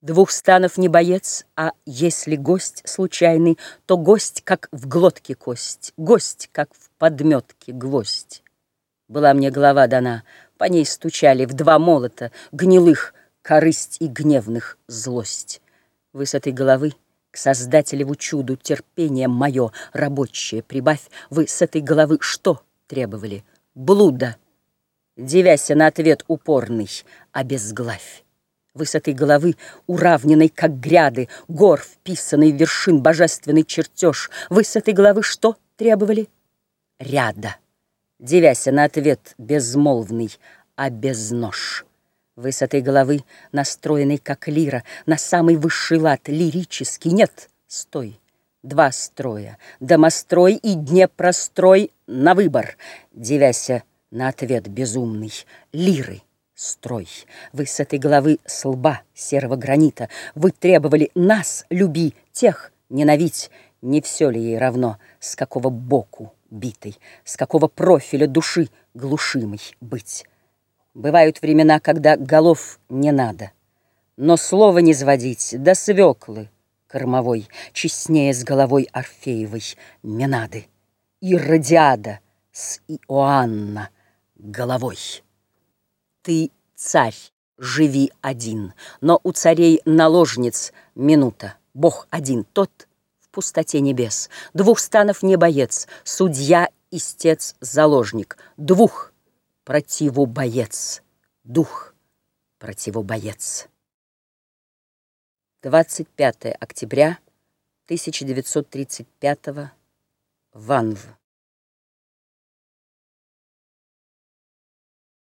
Двух станов не боец, а если гость случайный, То гость, как в глотке кость, гость, как в подметке гвоздь. Была мне голова дана, по ней стучали В два молота гнилых корысть и гневных злость. Вы с этой головы к Создателеву чуду терпение мое рабочее прибавь. Вы с этой головы что требовали? Блуда. Девяся на ответ упорный, обезглавь высоты головы, уравненной, как гряды, гор, вписанный в вершин божественный чертеж. Высоты головы что требовали? Ряда, девяся на ответ безмолвный, а без нож. Высоты головы, настроенной, как лира, на самый высший лад, лирический, нет, стой, два строя, домострой и днепрострой на выбор, девяся на ответ безумный, лиры строй. Вы с этой головы с лба серого гранита, Вы требовали нас, люби, тех ненавидь. Не все ли ей равно, с какого боку битой, С какого профиля души глушимой быть? Бывают времена, когда голов не надо, Но слова не сводить до свеклы кормовой, Честнее с головой Орфеевой Менады и Радиада с Иоанна головой. Ты царь, живи один, но у царей-наложниц минута. Бог один, тот в пустоте небес. Двух станов не боец, судья, истец, заложник. Двух противобоец, дух противобоец. 25 октября 1935 Ванв.